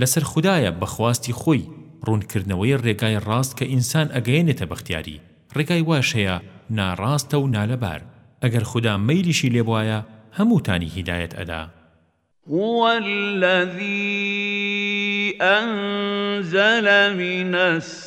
لەسەر خودایە بە خواستی خۆی ڕوون کردنەوەی ڕێگای ڕاست کە ئینسان ئەگەیەنێتە بەختیاری ڕێگای واش هەیە ناڕاستە و نالەبار ئەگەر خودا مەیلیشی لێبوایە هەمووتانی هیدایەت ئەدا. هو الذی انزل من السماء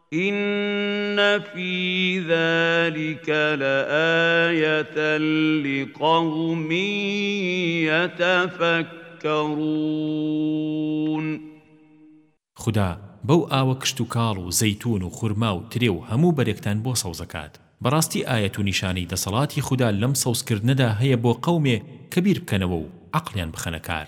ان فی ذلک لآیة لقوم یتفکرون. خودا بەو ئاوە کشتوکاڵ و زەیتوون و خورما و ترێ و هەموو بەرێکتان بۆ سەوزەکات. بەڕاستی ئایەت و نیشانەی دەسەڵاتی خودا لەم سەوزکردنەدا هەیە بۆ قەومێ کە بیربکەنەوە و عەقڵیان بخەنە کار.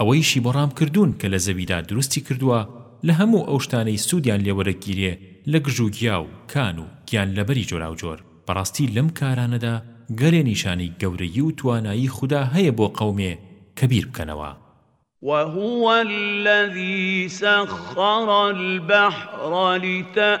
ئەوەیشی بۆ ڕام کردوون کە لە زەویدا دروستی کردووە لە هەموو ئەو شتانەی سوودیان لێ وەرەگیرێ لە گژ و گیا و کان و گیانلەبەری جۆراوجۆر بەڕاستی لەم کارانەدا گەلێ نیشانەی گەورەیی و توانایی خودا هەیە بۆ قەومێ کە بیر بکەنەوە. وهو الذی سخر البحر لتأ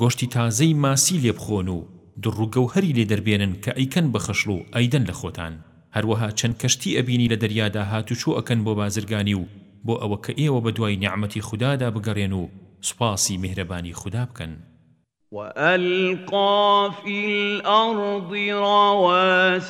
گۆشتی تازەی ماسی لێبخۆن و دڕ و گەوهەری لێ دەربێنن کە ئەیکەن بە خشڵ و ئەیدەن لە خۆتان هەروەها چەند کەشتی ئەبینی لە دەریادا هاتوچۆ ئەکەن بۆ بازرگانی و بۆ ئەوە کە ئێوە بە دوای نیعمەتی خودادا بگەڕێن و سوپاسی میهرەبانی خودا بکەن. وَأَلْقَى فِی الْأَرْضِ رَوَاسِیَ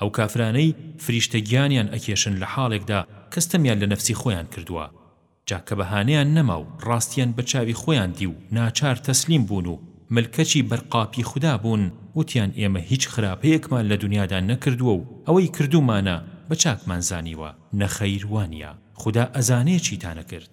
ئەو کافرانەی فریشتە گیانیان ئەکێشن لە حاڵێکدا کە ستەمیان لە نەفسی خۆیان کردووە جا کە بەهانەیان نەما و ڕاستیان بە چاوی خۆیان دی و ناچار تەسلیم بوون و ملکەچی بەر قاپی خودا بوون وتیان ئێمە هیچ خراپەیەکمان لە دونیادا نەکردووە و ئەوەی کردوومانە بە چاکمان زانیوە نەخەیر وانیە خودا ئەزانێ چیتانە کرد.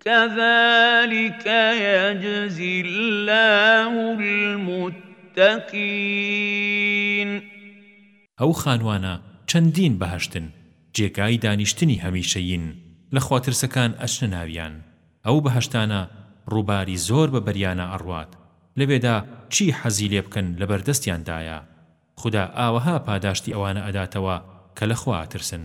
کذلک یجزی اللە المتقین. ئەو خانوانە چەندین بەهەشتن، جێگای دانیشتنی هەمیشەیین، لە خواترسەکان ئەچنە ناویان، ئەو بەهەشتانە ڕووباری زۆر بە بەریانا ئەڕوات، لەوێدا چی حەزی لێ بکەن لە بەردەستیان دایە، خودا ئاوەها پاداشتی ئەوانە ئەداتەوە کە لە خوا ئەترسن.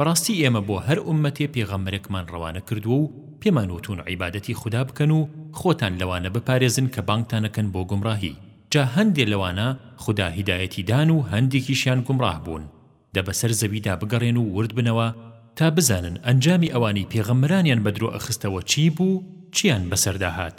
بەڕاستی ئێمە بۆ هەر ئوممەتێ پێغەمبەرێکمان ڕەوانە کردووە و پێمان وتوون عیبادەتی خودا بکەن و خۆتان لەوانە بپارێزن کە بانگتان ئەکەن بۆ گومڕاهی جا هەندێ لەوانە خودا هیدایەتی دان و هەندێکیشیان گومڕاه بوون دە بەسەر زەویدا بگەڕێن و ورد بنەوە تا بزانن ئەنجامی ئەوانەی پێغەمبەرانیان بەدرۆ ئەخستەوە چی بوو چیان بەسەردا هات.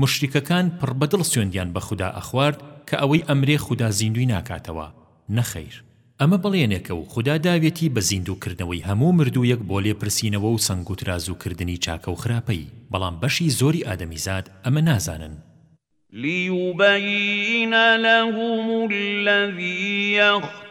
موشریکەکان پڕ بە دڵ سوێندیان بە خودا ئەخوارد کە ئەوەی ئەمرێ خودا زیندووی ناکاتەوە، نەخەیر ئەمە بەڵێنێکە و خودا داوێتی بە زیندوو کردنەوەی هەموو مردوویەک بۆ لێپرسینەوە و سەنگ و ترازو کردنی چاکە و خراپەی، بەڵام بەشی زۆری ئادەمیزاد ئەمە نازانن. لیبین لهم الذی یخ.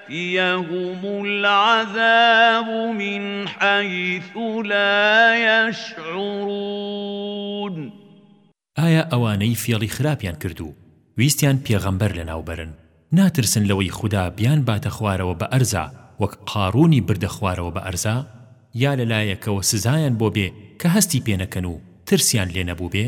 یهم العذاب من حیث لا یشعرون ئایا ئەوانەی فێڵی خراپیان کرد و ویستیان پێغەمبەر لەناو بەرن ناترسن لەوەی خودا بیان باتە خوارەوە بە ئەرزا وەک قاڕوونی بردە خوارەوە بە ئەرزا؟ یا لەلایەکەوە سزایان بۆ بێ کە هەستی پێ نەکەن و ترسیان لێ نەبووبێ؟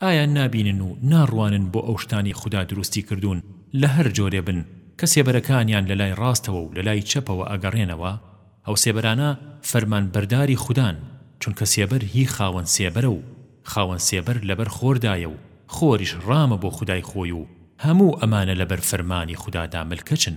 ئایا نابینن و ناڕوانن بۆ ئەو شتانەی خودا دروستی کردوون لە هەر جۆرێ بن کە سێبەرەکانیان لە لای ڕاستەوە و لە لای چەپەوە ئەگەڕێنەوە ئەو سێبەرانە فەرمان بەرداری خودان چونکە سێبەر هی خاوەن سێبەرە و خاوەن سێبەر لەبەر خۆردایە و خۆریش ڕامە بۆ خودای خۆی و هەموو ئەمانە لەبەر فەرمانی خودادا ملکەچن.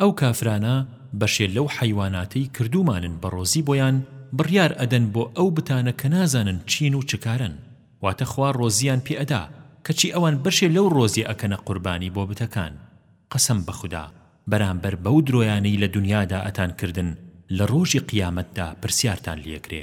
ئەو کافرانە بەشێ لەو حەیواناتەی کردوومانن بە ڕۆزی بۆیان بڕیار ئەدەن بۆ ئەو بتانە کە نازانن چین و چ کارەن واتە خوا ڕۆزییان پێ ئەدا کەچی ئەوان بەشێ لەو ڕۆزیە ئەکەنە قوربانی بۆ بتەکان قەسەم بە خودا بەرامبەر بەو درۆیانەی لە دونیادا ئەتان کردن لە ڕۆژی قیامەتدا پرسیارتان لێ ئەکرێ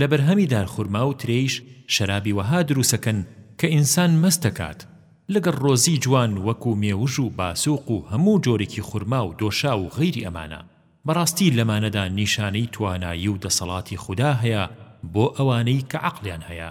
لە بەرهەمی دارخورما و ترێیش شەرابی وەها دروسەکەن کە ئینسان مەستەکات، لەگەڵ ڕۆزی جوان وەکو مێوژ و باسوق و هەموو جۆرێکی خورما و دۆشاو و غەیری ئەمانە، بەڕاستی لەمانەدا نیشانەی توانایی و دەسەڵاتی خودا هەیە بۆ ئەوانەی کە عەقڵیان هەیە.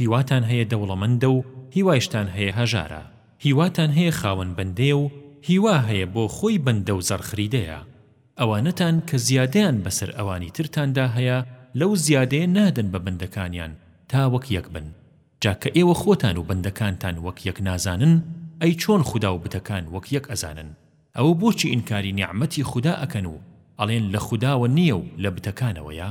هیواتان هەیە دەوڵەمەندە و هیوایشتان هەیە هەژارە، هیواتان هەیە خاوەن بەندەیە و هیوا هەیە بۆ خۆی بەندە و زەڕخریدەیە، ئەوانەتان کە زیادەیان بەسەر ئەوانی ترتاندا هەیە لەو زیادەیە نادەن بە بەندەکانیان تا وەک یەک بن، جا کە ئێوە خۆتان و بەندەکانتان وەک یەک نازانن ئەی چۆن خودا و بتەکان وەک یەک ئەزانن، ئەوە بۆچی ئینکاری نیعمەتی خودا ئەکەن و ئەڵێن لە خوداوە نییە و لە بتەکانەوەیە؟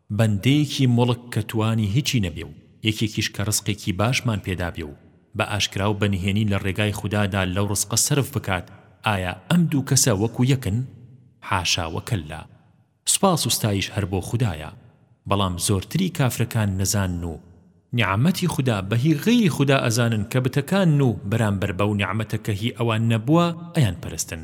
بەندەیەکی موڵک کە توانی هیچی نەبێ و یەکێکیش کە ڕزقێکی باشمان پێ دابێ و بە ئاشکرا و بە نهێنی لە ڕێگای خودادا لەو ڕزقە سەرف بکات، ئایا ئەم دوو کەسە وەکوو یەکن؟ حاشا و کەللا! سوپاس و ستایش هەر بۆ خودایە، بەڵام زۆرتری کافرەکان نەزانن و نیعمەتی خودا بە هی غەیری خودا ئەزانن کە بتەکان و بەرامبەر بەو نیعمەتە کە هی ئەوان نەبووە ئەیانپەرستن،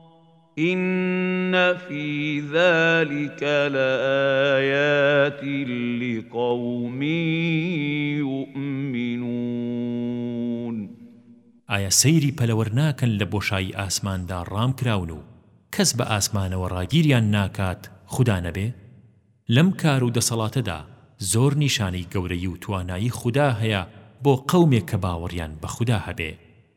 ان فی ذلک لآیات لقوم یومنون ئایا سەیری پەلەوەر ناکەن لە بۆشایی ئاسماندا ڕام کراون و کەس بە ئاسمانەوە ڕاگیریان ناکات خودا نەبێ؟ لەم کار و دەسەڵاتەدا زۆر نیشانەی گەورەی و توانایی خودا هەیە بۆ قەومێک کە باوەڕیان بە خودا هەبێ.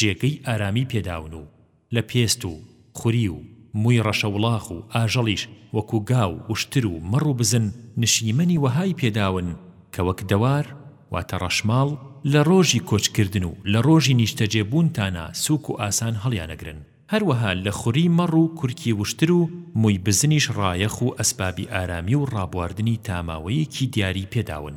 جێگەی ئارامی پێداون و لە پێست و خوری و مووی ڕەشەوڵاخ و ئاژەڵیش وەکو گا و وشتر و مەڕ و بزن نشیمەنی وەهای پێداون کە وەک دەوار، واتە ڕەشماڵ، لە ڕۆژی کۆچکردن و لە ڕۆژی نیشتەجێ بوونتانا سووک و ئاسان هەڵیانەگرن. هەروەها لە خوری مەڕ و کورکی وشتر و مووی بزنیش ڕایەخ و ئەسبابی ئارامی و ڕابواردنی تا ماوەیەکی دیاری پێداون.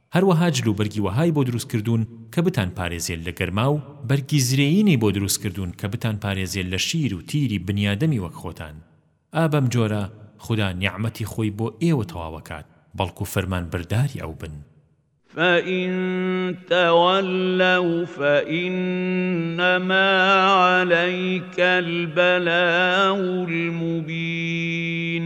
هەروەها جل و بەرگی وەهای بۆ دروست کردوون کە بتان پارێزێ لە گەرما و بەرگی زرێینی بۆ دروست کردوون کە بتان پارێزێ لە شیر و تیری بنیادەمی وەک خۆتان ئا بەم جۆرە خودا نیعمەتی خۆی بۆ ئێوە تەواو ئەکات بەڵکو فەرمان بەرداری ئەو بن. فَإِن تَوَلَّوْا فَإِنَّمَا عَلَيْکَ الْبَلَاغُ الْمُبِینُ.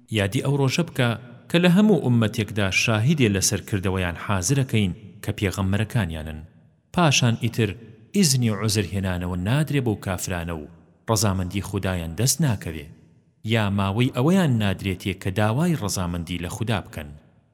یادی ئەو ڕۆژە بکە کە لە هەموو ئوممەتێکدا شاهیدێ لەسەر کردەوەیان حازرەکەین کە پێغەمبەرەکانیانن پاشان ئیتر ئیزنی عوزر هێنانەوە نادرێ بەو کافرانە و ڕەزامەندی خودایان دەست ناکەوێ یا ماوەی ئەوەیان نادرێتێ کە داوای ڕەزامەندی لە خودا بکەن.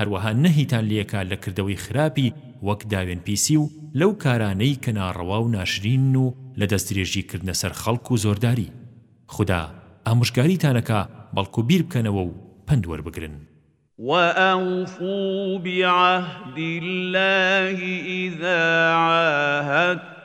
هەروەها نەهیتان لێکا لە کردەوەی خراپی وەک داوێن پیسی و لەو کارانەی کە ناڕەوا و ناشرینن و لە دەستدرێژی کردنە سەر خەڵک و زۆرداری. خودا ئامۆژگاریتان ئەکا بەڵکو بیر بکەنەوە و پەند وەربگرن. وَأَوْفُوا بِعَهْدِ اللَّهِ إِذَا عَاهَدتُّمْ.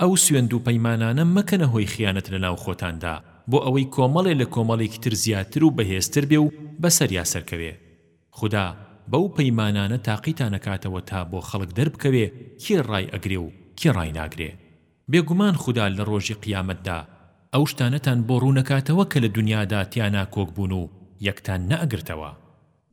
ئەو سوێند و پەیمانانە مەکەنە هۆی خیانەت لە ناو خۆتاندا، بۆ ئەوەی کۆمەڵێ لە کۆمەڵێکی تر زیاتر و بەهێزتر بێ و بە سەریا سەرکەوێ. خودا بەو پەیمانانە تاقیتان ئەکاتەوە تا بۆ خەڵک دەربکەوێ کێ ڕای ئەگرێ و کێ ڕای ناگرێ. بێگومان خودا لە ڕۆژی قیامەتدا ئەو شتانەتان بۆ ڕوونەکاتەوە کە لە دونیادا تیا ناکۆک بوون و یەکتان نەئەگرتەوە.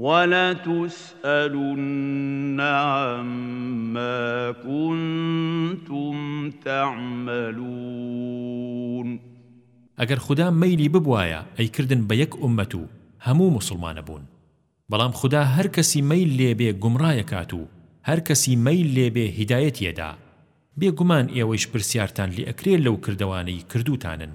ولتسألن عما کنتم تعملون ئەگەر خودا مەیلی ببوایە ئەیکردن بە یەک ئوممەت و هەموو موسڵمان ئەبوون بەڵام خودا هەر کەسی مەیل لێبێ گومڕای ئەکات و هەر کەسی مەیل لێبێ هیدایەتی ئەدا بێ گومان ئێوەیش پرسیارتان لێ ئەکرێ لەو کردەوانەی کردووتانن.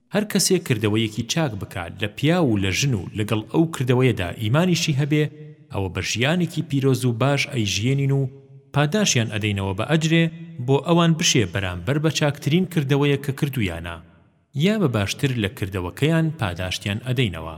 هەر کەسێ کردەوەیەکی چاک بکا لە پیاو و لە ژن و لەگەڵ ئەو کردەوەیەدا ئیمانیشی هەبێ ئەوە بە ژیانێکی پیرۆز و باش ئەیژیێنین و پاداشیان ئەدەینەوە بە ئەجرێ بۆ ئەوان بشێ بەرامبەر بە چاکترین کردەوەیەک کە کردوویانە یا بە باشتر لە کردەوەکەیان پاداشتیان ئەدەینەوە.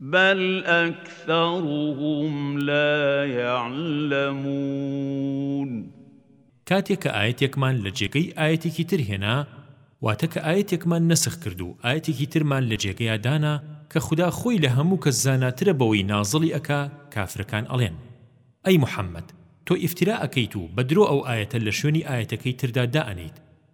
بل اکثرهم لا یعلمون. کاتێک کە ئایەتێکمان لە جێگەی ئایەتێکی تر هێنا، واتە کە ئایەتێکمان نەسخ کرد و ئایەتێکی ترمان لە جێگەیا دانا کە خودا خۆی لە هەموو کەس زاناترە بەوەی نازڵی ئەکا کافرەکان ئەڵێن ئەی محمد تۆ ئیفتیرا ئەکەیت و بە درۆ ئەو ئایەتە لە شوێنی ئایەتەکەی تردا دائەنێیت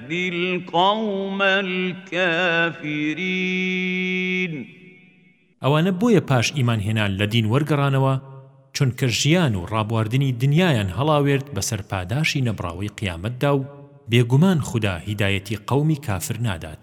يهدي القوم الكافرين. ئەوانە بۆیە پاش ئیمان هێنان لە دین وەرگەڕانەوە چونکە ژیان و ڕابواردنی دنیایان هەڵاوێرد بەسەر پاداشی نەبڕاوەی قیامەتدا و بێگومان خودا هیدایەتی قەومی کافر نادات.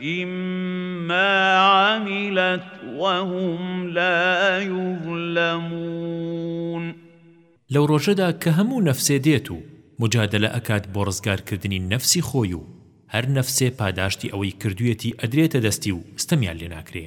مما عملت وهم لا یظلمون لەو ڕۆژەدا کە هەموو نەفسێ دێت و مجادلە ئەکات بۆ ڕزگار کردنی نەفسی خۆی و هەر نەفسێ پاداشتی ئەوەی کردویەتی ئەدرێتە دەستی و ستەمیان لێ ناکرێ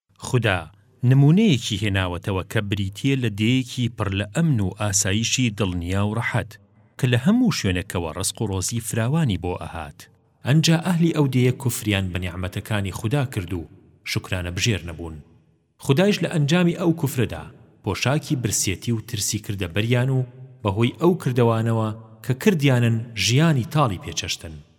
خودا، نموونەیەکی هێناوەتەوە کە بریتییە لە دێیەکی پڕ لە ئەمن و ئاسایشی دڵنیا و ڕەحەت، کە لە هەموو شوێنێکەوە ڕزق و ڕۆزی فراوانی بۆ ئەهات. ئەنجا ئەهلی ئەو دێیە کوفریان بە نیعمەتەکانی خودا کرد و شوکرانەبژێر نەبوون. خودایش لە ئەنجامی ئەو کوفرەدا پۆشاکی برسێتی و ترسی کردە بەریان و بەهۆی ئەو کردەوانەوە کە کردیانن ژیانی تاڵی پێ چەشتن.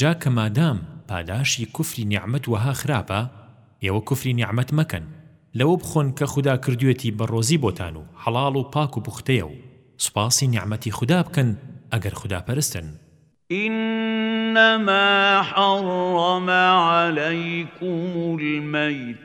جا کە مادام پاداشی کوفری نیعمەت وەها خراپە ئێوە کوفری نیعمەت مەکەن لەوە بخۆن کە خودا کردویەتی بە ڕۆزی بۆتان و حەڵاڵ و پاک و پوختەیە و سوپاسی نیعمەتی خودا بکەن ئەگەر خودا پەرستن. انما حرم علیکم المیتة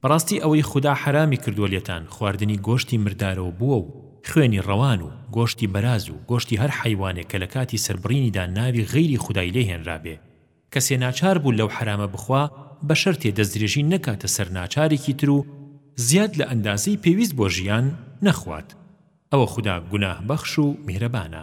بەڕاستی ئەوەی خودا حەرامی کردووە لێتان خواردنی گۆشتی مردارەو بووە و خوێنی ڕەوان و گۆشتی بەراز و گۆشتی هەر حەیوانێک کە لە کاتی سەربڕینیدا ناوی غەیری خودای لێ هێنرابێ، کەسێ ناچار بوو لەو حەرامە بخوا بە شەرتێ دەستدرێژی نەکاتە سەر ناچارێکی تر و زیاد لە ئەندازەی پێویست بۆ ژیان نەخوات، ئەوە خودا گوناهبەخش و میهرەبانە.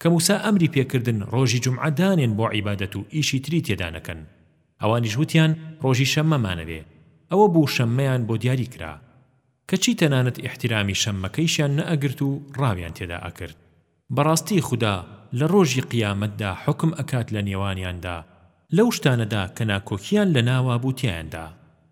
کە موسا ئەمری پێ کردن ڕۆژی جومعە دانێن بۆ عیبادەت و ئیشی تری تێدا نەکەن ئەوانیش وتیان ڕۆژی شەممە مانەوێ ئەوە بوو شەممەیان بۆ دیاری کرا کەچی تەنانەت ئیحتیرامی شەممەکەیشیان نەئەگرت و ڕاویان تێدا ئەکرد بەڕاستی خودا لە ڕۆژی قیامەتدا حوکم ئەکات لە نێوانیاندا لەو شتانەدا کە ناکۆکییان لەناوابوو تیایاندا.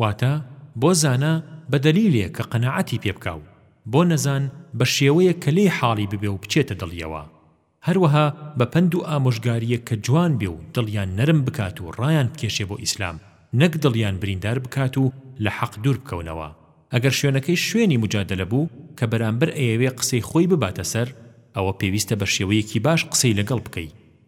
واتە، بۆ زانا بە دەلیلێک کە قەناعەتی پێ بکا و بۆ نەزان بە شێوەیەک کە لێی حاڵی ببێ و بچێتە دڵیەوە. هەروەها بە پەند و ئامۆژگارییەک کە جوان بێ و دڵیان نەرم بکات و ڕایان بکێشێ بۆ ئیسلام نەک دڵیان بریندار بکات و لە حەق دوور بکەونەوە. ئەگەر شوێنەکەی شوێنی موجادەلە بوو کە بەرامبەر ئەیەوێ قسەی خۆی بباتە سەر، ئەوە پێویستە بە شێوەیەکی باش قسەی لەگەڵ بکەی.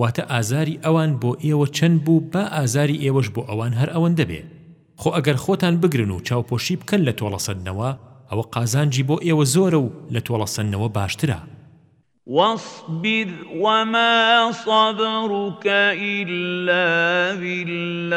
واتە ئازاری ئەوان بۆ ئێوە چەند بوو با ئازاری ئێوەش بۆ ئەوان هەر ئەوەندە بێ خۆ ئەگەر خۆتان بگرن و چاوپۆشی بکەن لە تۆڵە سەندنەوە ئەوە قازانجی بۆ ئێوە زۆرە و لە تۆڵە سەندنەوە باشترە. واصبر وما صبرك إلا بالله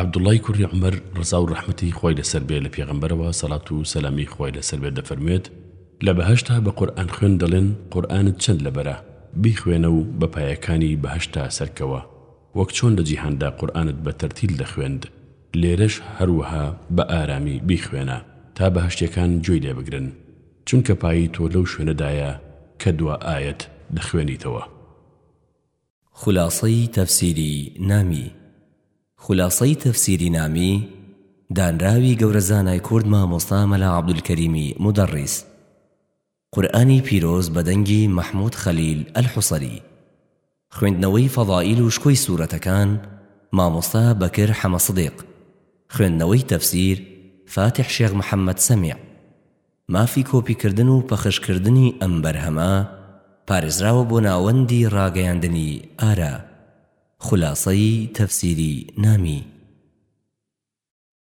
عبداللە ی کوڕی عومەر ڕەزا و ڕەحمەتی خوای لەسەر بێ لە پێغەمبەرەوە سەڵات و سەلامی خوای لەسەر بێت دەفەرموێت، لە بەهەشتا بە قورئان خوێن دەڵێن قورئانت چەند لەبەرە بیخوێنە و بە پایەکانی بەهەشتا سەرکەوە وەک چۆن لە جیهاندا قورئانت بە تەرتیل دەخوێند لێرەش هەروەها بە ئارامی بیخوێنە تا بەهەشتیەکان گوێی لێ بگرن چونکە پایی تۆ لەو شوێنەدایە کە دوا ئایەت دەخوێنیتەوە. خولاسەی تەفسیری نامی، خولاسەی تەفسیری نامی، دانراوی گەورە زانای کورد مامۆستا مەلا عەبدولکەریمی مودەڕیس. قورئانی پیرۆز بە دەنگی مەحمود خەلیل ئەلحوسری. خوێندنەوەی فەضائیل و شکۆی سورەتەکان مامۆستا بەکر حەمە سدیق. خوێندنەوەی تەفسیر فاتیح شێخ محەمەد سەمیع. مافی کۆپی کردن و پەخش کردنی ئەم بەرهەمە پارێزراوە بۆ ناوەندی ڕاگەیاندنی ئارا خولاسەی تەفسیری نامی.